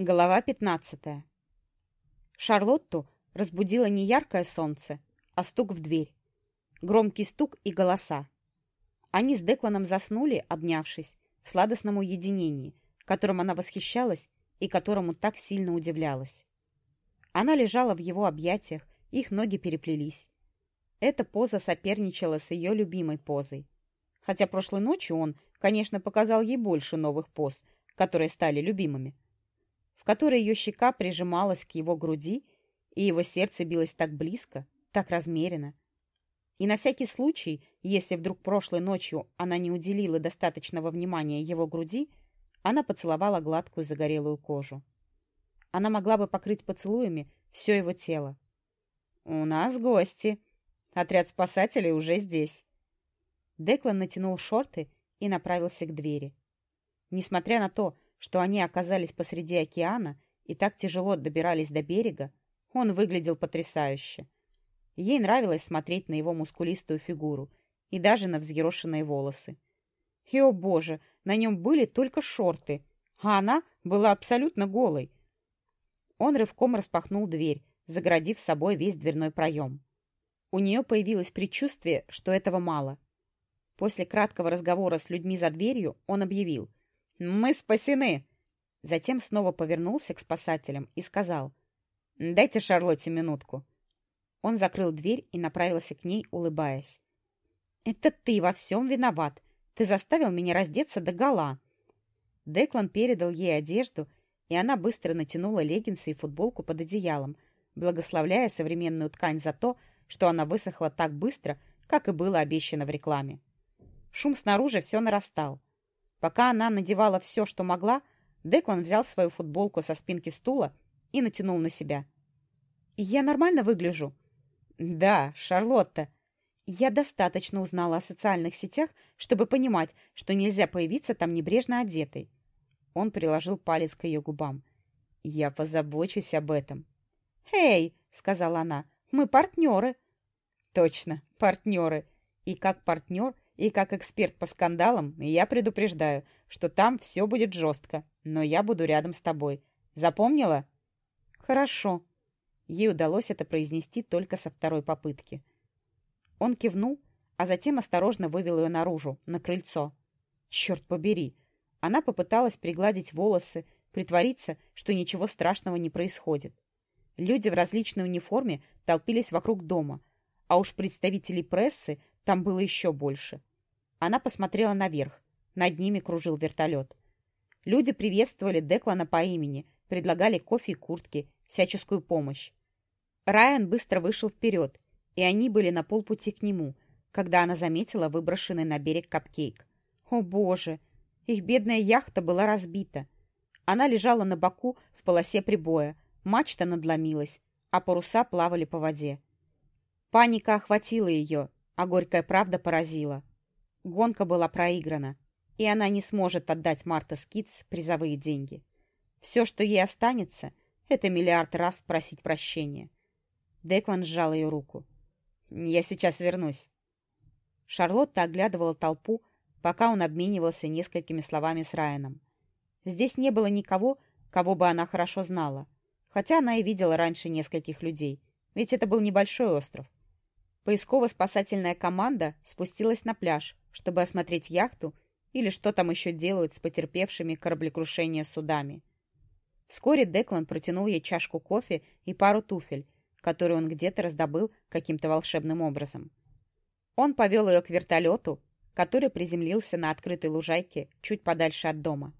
Глава 15. Шарлотту разбудило не яркое солнце, а стук в дверь. Громкий стук и голоса. Они с Декланом заснули, обнявшись, в сладостном уединении, которым она восхищалась и которому так сильно удивлялась. Она лежала в его объятиях, их ноги переплелись. Эта поза соперничала с ее любимой позой. Хотя прошлой ночью он, конечно, показал ей больше новых поз, которые стали любимыми которой ее щека прижималась к его груди, и его сердце билось так близко, так размеренно. И на всякий случай, если вдруг прошлой ночью она не уделила достаточного внимания его груди, она поцеловала гладкую загорелую кожу. Она могла бы покрыть поцелуями все его тело. «У нас гости. Отряд спасателей уже здесь». Деклан натянул шорты и направился к двери. Несмотря на то, что они оказались посреди океана и так тяжело добирались до берега, он выглядел потрясающе. Ей нравилось смотреть на его мускулистую фигуру и даже на взъерошенные волосы. И, о боже, на нем были только шорты, а она была абсолютно голой. Он рывком распахнул дверь, загородив собой весь дверной проем. У нее появилось предчувствие, что этого мало. После краткого разговора с людьми за дверью он объявил. «Мы спасены!» Затем снова повернулся к спасателям и сказал. «Дайте Шарлотте минутку». Он закрыл дверь и направился к ней, улыбаясь. «Это ты во всем виноват. Ты заставил меня раздеться до гола». Деклан передал ей одежду, и она быстро натянула леггинсы и футболку под одеялом, благословляя современную ткань за то, что она высохла так быстро, как и было обещано в рекламе. Шум снаружи все нарастал. Пока она надевала все, что могла, Деклан взял свою футболку со спинки стула и натянул на себя. «Я нормально выгляжу?» «Да, Шарлотта. Я достаточно узнала о социальных сетях, чтобы понимать, что нельзя появиться там небрежно одетой». Он приложил палец к ее губам. «Я позабочусь об этом». «Эй!» — сказала она. «Мы партнеры». «Точно, партнеры. И как партнер — и как эксперт по скандалам я предупреждаю, что там все будет жестко, но я буду рядом с тобой. Запомнила? Хорошо. Ей удалось это произнести только со второй попытки. Он кивнул, а затем осторожно вывел ее наружу, на крыльцо. Черт побери! Она попыталась пригладить волосы, притвориться, что ничего страшного не происходит. Люди в различной униформе толпились вокруг дома, а уж представителей прессы там было еще больше. Она посмотрела наверх. Над ними кружил вертолет. Люди приветствовали Деклана по имени, предлагали кофе и куртки, всяческую помощь. Райан быстро вышел вперед, и они были на полпути к нему, когда она заметила выброшенный на берег капкейк. О боже! Их бедная яхта была разбита. Она лежала на боку в полосе прибоя, мачта надломилась, а паруса плавали по воде. Паника охватила ее, а горькая правда поразила. Гонка была проиграна, и она не сможет отдать Марта Скитс призовые деньги. Все, что ей останется, это миллиард раз просить прощения. Деклан сжал ее руку. «Я сейчас вернусь». Шарлотта оглядывала толпу, пока он обменивался несколькими словами с Райаном. Здесь не было никого, кого бы она хорошо знала, хотя она и видела раньше нескольких людей, ведь это был небольшой остров. Поисково-спасательная команда спустилась на пляж, чтобы осмотреть яхту или что там еще делают с потерпевшими кораблекрушение судами. Вскоре Деклан протянул ей чашку кофе и пару туфель, которые он где-то раздобыл каким-то волшебным образом. Он повел ее к вертолету, который приземлился на открытой лужайке чуть подальше от дома.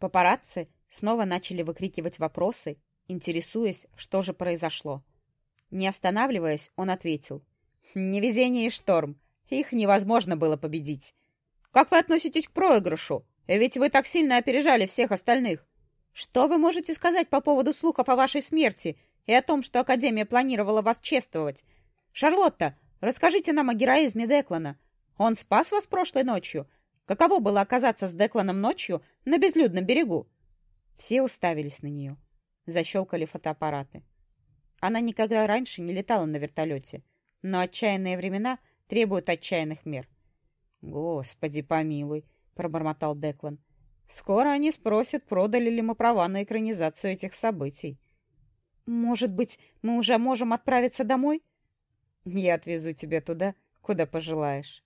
Папарацци снова начали выкрикивать вопросы, интересуясь, что же произошло. Не останавливаясь, он ответил. Невезение и шторм. Их невозможно было победить. Как вы относитесь к проигрышу? Ведь вы так сильно опережали всех остальных. Что вы можете сказать по поводу слухов о вашей смерти и о том, что Академия планировала вас чествовать? Шарлотта, расскажите нам о героизме Деклана. Он спас вас прошлой ночью. Каково было оказаться с Декланом ночью на безлюдном берегу? Все уставились на нее. Защелкали фотоаппараты. Она никогда раньше не летала на вертолете но отчаянные времена требуют отчаянных мер. «Господи помилуй!» — пробормотал Деклан. Скоро они спросят, продали ли мы права на экранизацию этих событий. Может быть, мы уже можем отправиться домой? Я отвезу тебя туда, куда пожелаешь.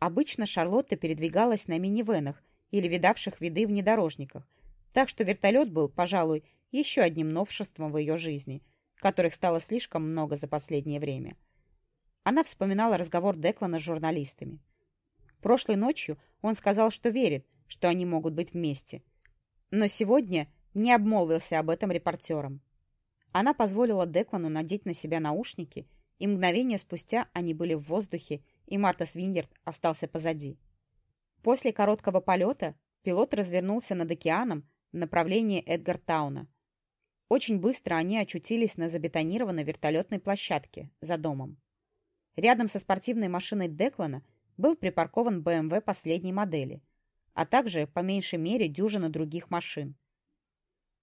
Обычно Шарлотта передвигалась на минивенах или видавших виды внедорожниках, так что вертолет был, пожалуй, еще одним новшеством в ее жизни, которых стало слишком много за последнее время. Она вспоминала разговор Деклана с журналистами. Прошлой ночью он сказал, что верит, что они могут быть вместе. Но сегодня не обмолвился об этом репортерам. Она позволила Деклану надеть на себя наушники, и мгновение спустя они были в воздухе, и Марта Свиндерт остался позади. После короткого полета пилот развернулся над океаном в направлении Эдгартауна. Очень быстро они очутились на забетонированной вертолетной площадке за домом. Рядом со спортивной машиной Деклана был припаркован БМВ последней модели, а также, по меньшей мере, дюжина других машин.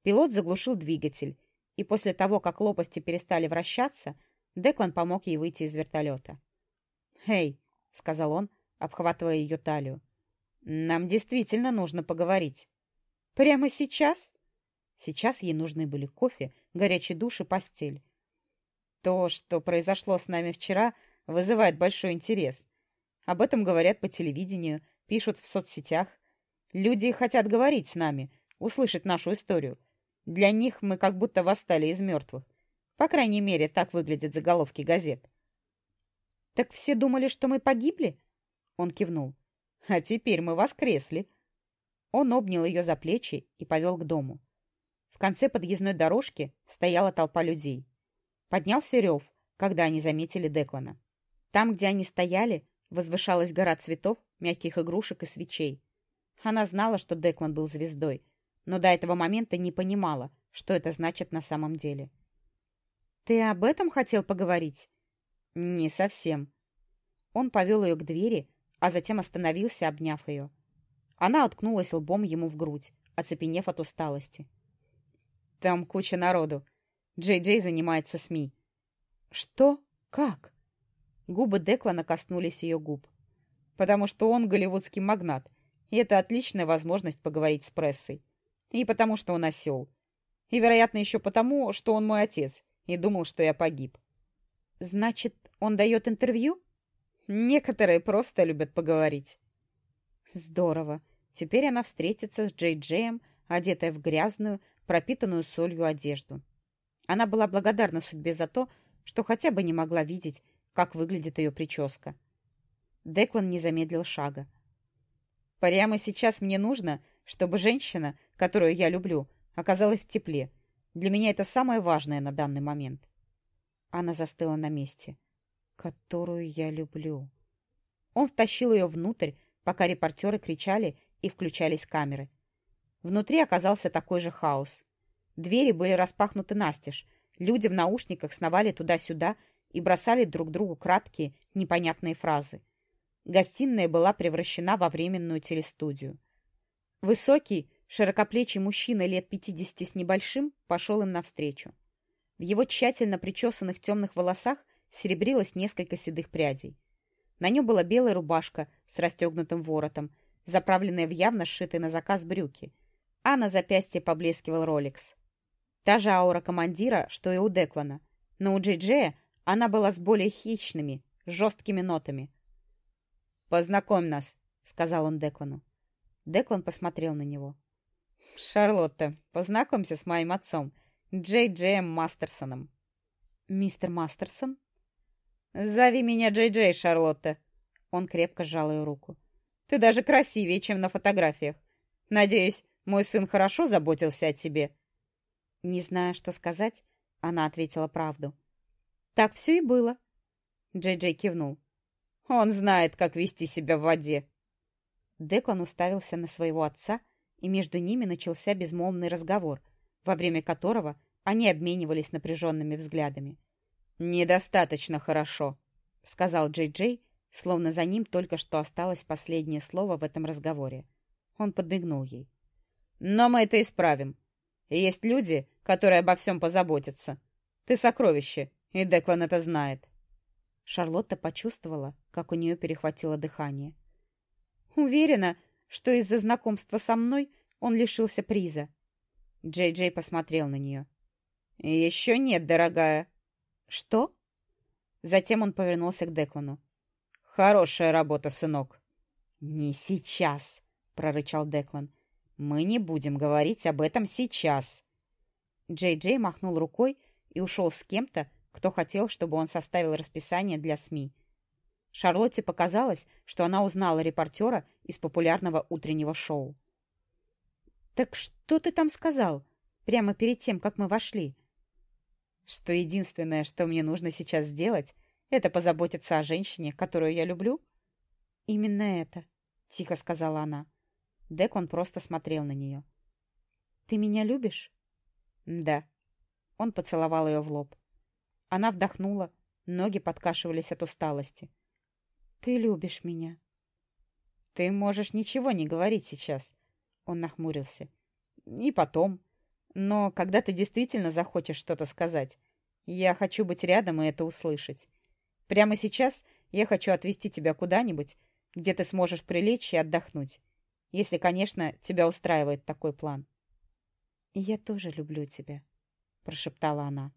Пилот заглушил двигатель, и после того, как лопасти перестали вращаться, Деклан помог ей выйти из вертолета. «Эй!» — сказал он, обхватывая ее талию. «Нам действительно нужно поговорить». «Прямо сейчас?» Сейчас ей нужны были кофе, горячий душ и постель. То, что произошло с нами вчера, вызывает большой интерес. Об этом говорят по телевидению, пишут в соцсетях. Люди хотят говорить с нами, услышать нашу историю. Для них мы как будто восстали из мертвых. По крайней мере, так выглядят заголовки газет. «Так все думали, что мы погибли?» Он кивнул. «А теперь мы воскресли». Он обнял ее за плечи и повел к дому. В конце подъездной дорожки стояла толпа людей. Поднялся рев, когда они заметили Деклана. Там, где они стояли, возвышалась гора цветов, мягких игрушек и свечей. Она знала, что Деклан был звездой, но до этого момента не понимала, что это значит на самом деле. «Ты об этом хотел поговорить?» «Не совсем». Он повел ее к двери, а затем остановился, обняв ее. Она уткнулась лбом ему в грудь, оцепенев от усталости. «Там куча народу. Джей-Джей занимается СМИ». «Что? Как?» Губы Деклана коснулись ее губ. «Потому что он голливудский магнат, и это отличная возможность поговорить с прессой. И потому что он осел. И, вероятно, еще потому, что он мой отец и думал, что я погиб. Значит, он дает интервью? Некоторые просто любят поговорить. Здорово. Теперь она встретится с Джей Джеем, одетая в грязную, пропитанную солью одежду. Она была благодарна судьбе за то, что хотя бы не могла видеть, как выглядит ее прическа. Деклан не замедлил шага. «Прямо сейчас мне нужно, чтобы женщина, которую я люблю, оказалась в тепле. Для меня это самое важное на данный момент. Она застыла на месте. Которую я люблю. Он втащил ее внутрь, пока репортеры кричали и включались камеры. Внутри оказался такой же хаос. Двери были распахнуты настежь. Люди в наушниках сновали туда-сюда и бросали друг другу краткие, непонятные фразы. Гостиная была превращена во временную телестудию. Высокий, широкоплечий мужчина лет пятидесяти с небольшим пошел им навстречу. В его тщательно причесанных темных волосах серебрилось несколько седых прядей. На нем была белая рубашка с расстегнутым воротом, заправленная в явно сшитые на заказ брюки, а на запястье поблескивал роликс. Та же аура командира, что и у Деклана, но у Джей-Джея она была с более хищными, жесткими нотами. «Познакомь нас», — сказал он Деклану. Деклан посмотрел на него. «Шарлотта, познакомься с моим отцом, Джей Джеем Мастерсоном». «Мистер Мастерсон?» «Зови меня Джей Джей, Шарлотта». Он крепко сжал ее руку. «Ты даже красивее, чем на фотографиях. Надеюсь, мой сын хорошо заботился о тебе». Не зная, что сказать, она ответила правду. «Так все и было». Джей Джей кивнул. «Он знает, как вести себя в воде». Деклан уставился на своего отца, и между ними начался безмолвный разговор, во время которого они обменивались напряженными взглядами. «Недостаточно хорошо», — сказал Джей-Джей, словно за ним только что осталось последнее слово в этом разговоре. Он подмигнул ей. «Но мы это исправим. Есть люди, которые обо всем позаботятся. Ты сокровище, и Деклан это знает». Шарлотта почувствовала, как у нее перехватило дыхание. Уверена, что из-за знакомства со мной он лишился приза. Джей Джей посмотрел на нее. «Еще нет, дорогая». «Что?» Затем он повернулся к Деклану. «Хорошая работа, сынок». «Не сейчас», — прорычал Деклан. «Мы не будем говорить об этом сейчас». Джей Джей махнул рукой и ушел с кем-то, кто хотел, чтобы он составил расписание для СМИ. Шарлотте показалось, что она узнала репортера из популярного утреннего шоу. «Так что ты там сказал, прямо перед тем, как мы вошли?» «Что единственное, что мне нужно сейчас сделать, это позаботиться о женщине, которую я люблю?» «Именно это», — тихо сказала она. Деклан просто смотрел на нее. «Ты меня любишь?» «Да». Он поцеловал ее в лоб. Она вдохнула, ноги подкашивались от усталости. «Ты любишь меня». «Ты можешь ничего не говорить сейчас», — он нахмурился. «И потом. Но когда ты действительно захочешь что-то сказать, я хочу быть рядом и это услышать. Прямо сейчас я хочу отвезти тебя куда-нибудь, где ты сможешь прилечь и отдохнуть. Если, конечно, тебя устраивает такой план». «И я тоже люблю тебя», — прошептала она.